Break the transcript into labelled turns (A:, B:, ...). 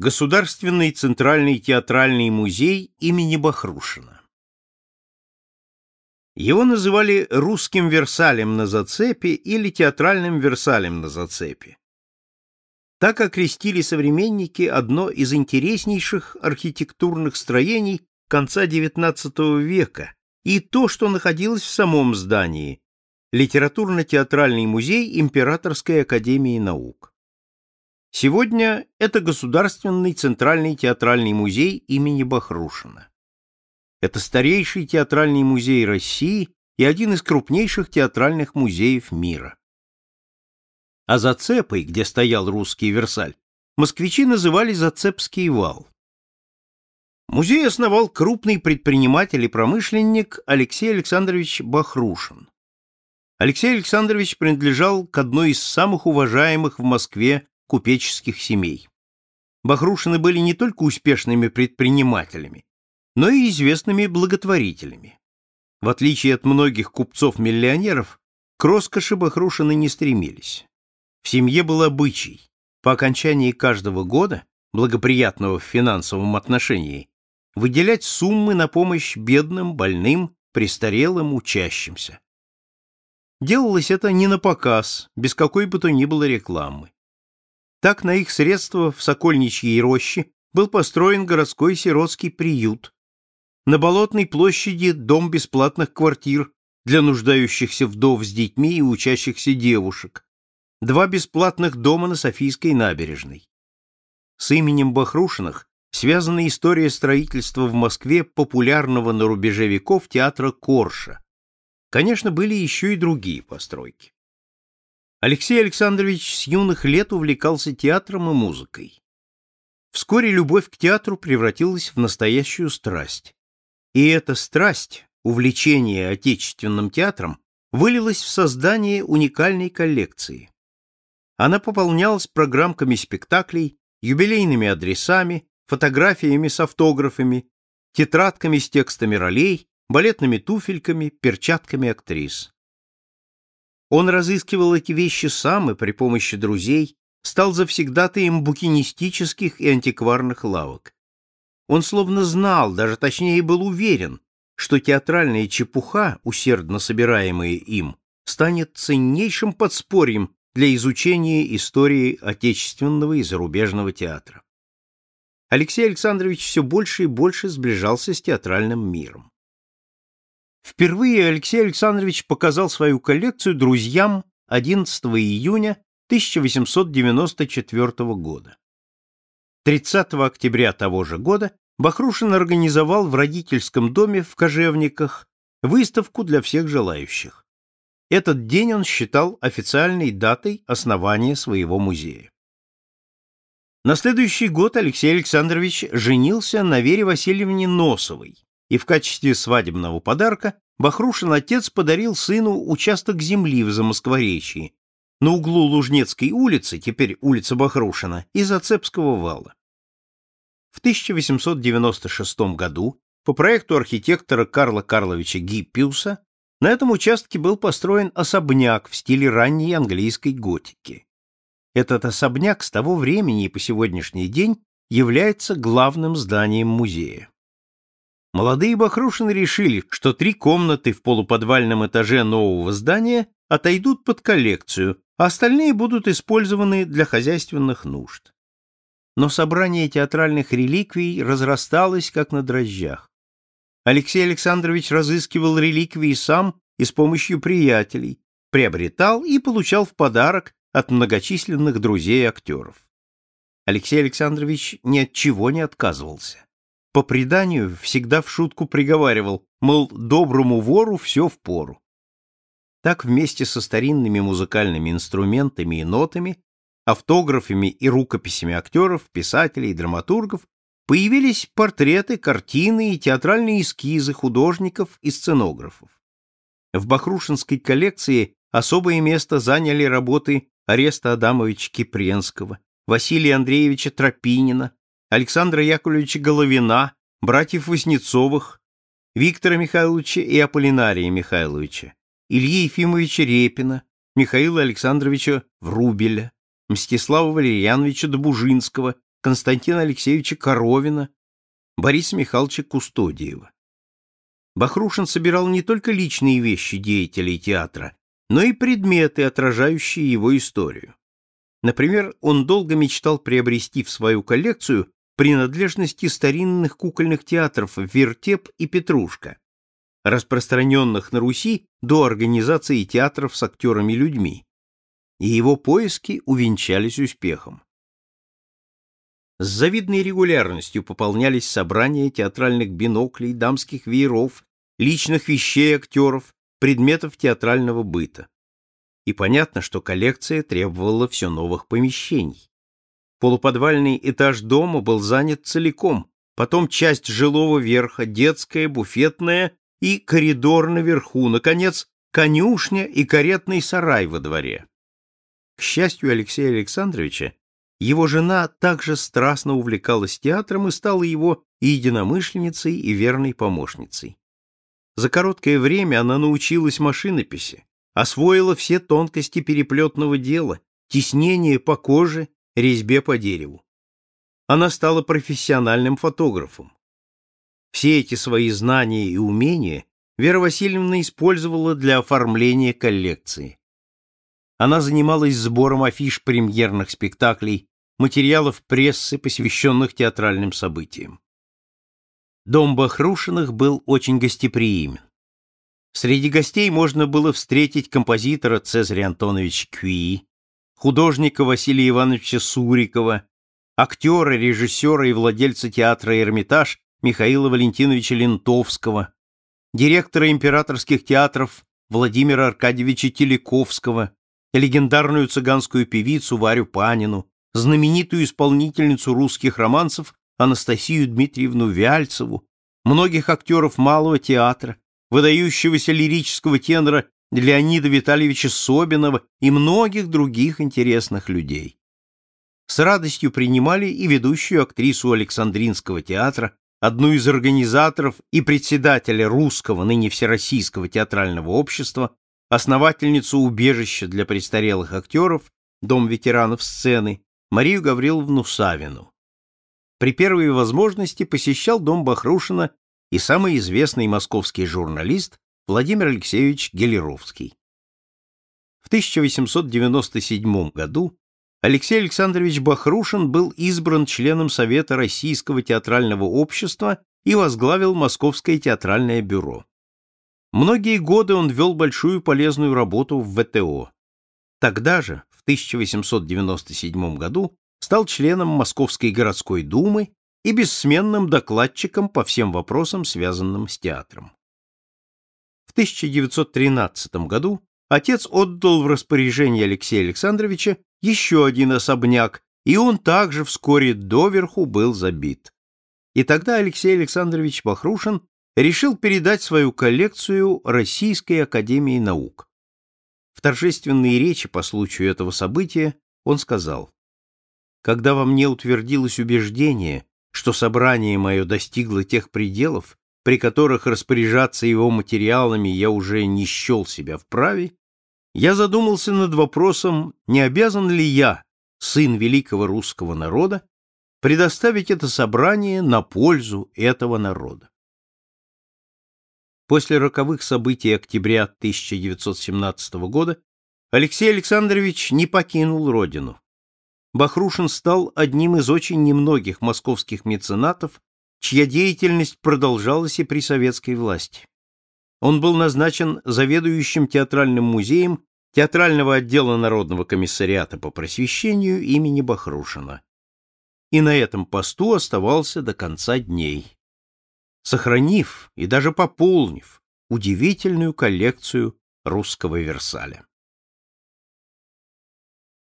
A: Государственный Центральный театральный музей имени Бахрушина. Его называли русским Версалем на зацепе или театральным Версалем на зацепе. Так окрестили современники одно из интереснейших архитектурных строений конца XIX века и то, что находилось в самом здании – литературно-театральный музей Императорской академии наук. Сегодня это Государственный Центральный театральный музей имени Бахрушина. Это старейший театральный музей России и один из крупнейших театральных музеев мира. А Зацепой, где стоял русский Версаль, москвичи называли Зацепский вал. Музей основал крупный предприниматель и промышленник Алексей Александрович Бахрушин. Алексей Александрович принадлежал к одной из самых уважаемых в Москве купеческих семей. Бахрушины были не только успешными предпринимателями, но и известными благотворителями. В отличие от многих купцов-миллионеров, к роскоши Бахрушины не стремились. В семье был обычай по окончании каждого года, благоприятного в финансовом отношении, выделять суммы на помощь бедным, больным, престарелым, учащимся. Делалось это не на показ, без какой бы то ни было рекламы. Так на их средства в Сокольничьей роще был построен городской сиротский приют. На Болотной площади дом бесплатных квартир для нуждающихся вдов с детьми и учащихся девушек. Два бесплатных дома на Софийской набережной. С именем Бахрушиных связана история строительства в Москве популярного на рубеже веков театра Корша. Конечно, были еще и другие постройки. Алексей Александрович с юных лет увлекался театром и музыкой. Вскоре любовь к театру превратилась в настоящую страсть. И эта страсть, увлечение отечественным театром, вылилась в создание уникальной коллекции. Она пополнялась программками спектаклей, юбилейными адресами, фотографиями с автографами, тетрадками с текстами ролей, балетными туфельками, перчатками актрис. Он разыскивал эти вещи сам и при помощи друзей стал завсегдатаем букинистических и антикварных лавок. Он словно знал, даже точнее был уверен, что театральная чепуха, усердно собираемая им, станет ценнейшим подспорьем для изучения истории отечественного и зарубежного театра. Алексей Александрович все больше и больше сближался с театральным миром. Впервые Алексей Александрович показал свою коллекцию друзьям 11 июня 1894 года. 30 октября того же года Бахрушин организовал в родительском доме в Кожевниках выставку для всех желающих. Этот день он считал официальной датой основания своего музея. На следующий год Алексей Александрович женился на Вере Васильевне Носовой, и в качестве свадебного подарка Бахрушин отец подарил сыну участок земли в Замоскворечье, на углу Лужнецкой улицы, теперь улица Бахрушина, и Зацепского вала. В 1896 году по проекту архитектора Карла Карловича Гиппиуса на этом участке был построен особняк в стиле ранней английской готики. Этот особняк с того времени и по сегодняшний день является главным зданием музея. Молодые Бахрушины решили, что три комнаты в полуподвальном этаже нового здания отойдут под коллекцию, а остальные будут использованы для хозяйственных нужд. Но собрание театральных реликвий разрасталось, как на дрожжах. Алексей Александрович разыскивал реликвии сам и с помощью приятелей, приобретал и получал в подарок от многочисленных друзей актеров. Алексей Александрович ни от чего не отказывался по преданию, всегда в шутку приговаривал, мол, доброму вору все в пору. Так вместе со старинными музыкальными инструментами и нотами, автографами и рукописями актеров, писателей и драматургов появились портреты, картины и театральные эскизы художников и сценографов. В Бахрушинской коллекции особое место заняли работы Ареста Адамовича Кипренского, Василия Андреевича Тропинина, Александра Яковлевича Головина, братьев Воснецовых, Виктора Михайловича и Аполлинария Михайловича, Ильи Ефимовича Репина, Михаила Александровича Врубеля, Мстислава Валерьяновича Добужинского Константина Алексеевича Коровина, Бориса Михайловича Кустодиева. Бахрушин собирал не только личные вещи деятелей театра, но и предметы, отражающие его историю. Например, он долго мечтал приобрести в свою коллекцию принадлежности старинных кукольных театров «Вертеп» и «Петрушка», распространенных на Руси до организации театров с актерами-людьми, и его поиски увенчались успехом. С завидной регулярностью пополнялись собрания театральных биноклей, дамских вееров, личных вещей актеров, предметов театрального быта. И понятно, что коллекция требовала все новых помещений. Полуподвальный этаж дома был занят целиком, потом часть жилого верха, детская, буфетная и коридор наверху, наконец, конюшня и каретный сарай во дворе. К счастью Алексея Александровича, его жена также страстно увлекалась театром и стала его и единомышленницей, и верной помощницей. За короткое время она научилась машинописи, освоила все тонкости переплетного дела, теснение по коже, резьбе по дереву. Она стала профессиональным фотографом. Все эти свои знания и умения Вера Васильевна использовала для оформления коллекции. Она занималась сбором афиш премьерных спектаклей, материалов прессы, посвященных театральным событиям. Дом Бахрушиных был очень гостеприимен. Среди гостей можно было встретить композитора Цезаря Антоновича Кюи, художника Василия Ивановича Сурикова, актера, режиссера и владельца театра «Эрмитаж» Михаила Валентиновича Лентовского, директора императорских театров Владимира Аркадьевича Телековского, легендарную цыганскую певицу Варю Панину, знаменитую исполнительницу русских романсов Анастасию Дмитриевну Вяльцеву, многих актеров малого театра, выдающегося лирического тенора Леонида Витальевича Собинова и многих других интересных людей. С радостью принимали и ведущую актрису Александринского театра одну из организаторов и председателя Русского, ныне Всероссийского театрального общества, основательницу убежища для престарелых актеров, Дом ветеранов сцены, Марию Гавриловну Савину. При первой возможности посещал дом Бахрушина и самый известный московский журналист Владимир Алексеевич Гелеровский. В 1897 году Алексей Александрович Бахрушин был избран членом Совета Российского театрального общества и возглавил Московское театральное бюро. Многие годы он вел большую полезную работу в ВТО. Тогда же, в 1897 году, стал членом Московской городской думы и бессменным докладчиком по всем вопросам, связанным с театром. В 1913 году отец отдал в распоряжение Алексея Александровича еще один особняк, и он также вскоре доверху был забит. И тогда Алексей Александрович Бахрушин решил передать свою коллекцию Российской академии наук. В торжественной речи по случаю этого события он сказал, «Когда во мне утвердилось убеждение, что собрание мое достигло тех пределов, при которых распоряжаться его материалами я уже не счел себя вправе, я задумался над вопросом, не обязан ли я, сын великого русского народа, предоставить это собрание на пользу этого народа. После роковых событий октября 1917 года Алексей Александрович не покинул родину. Бахрушин стал одним из очень немногих московских меценатов, чья деятельность продолжалась и при советской власти. Он был назначен заведующим театральным музеем театрального отдела Народного комиссариата по просвещению имени Бахрушина. И на этом посту оставался до конца дней, сохранив и даже пополнив удивительную коллекцию русского Версаля.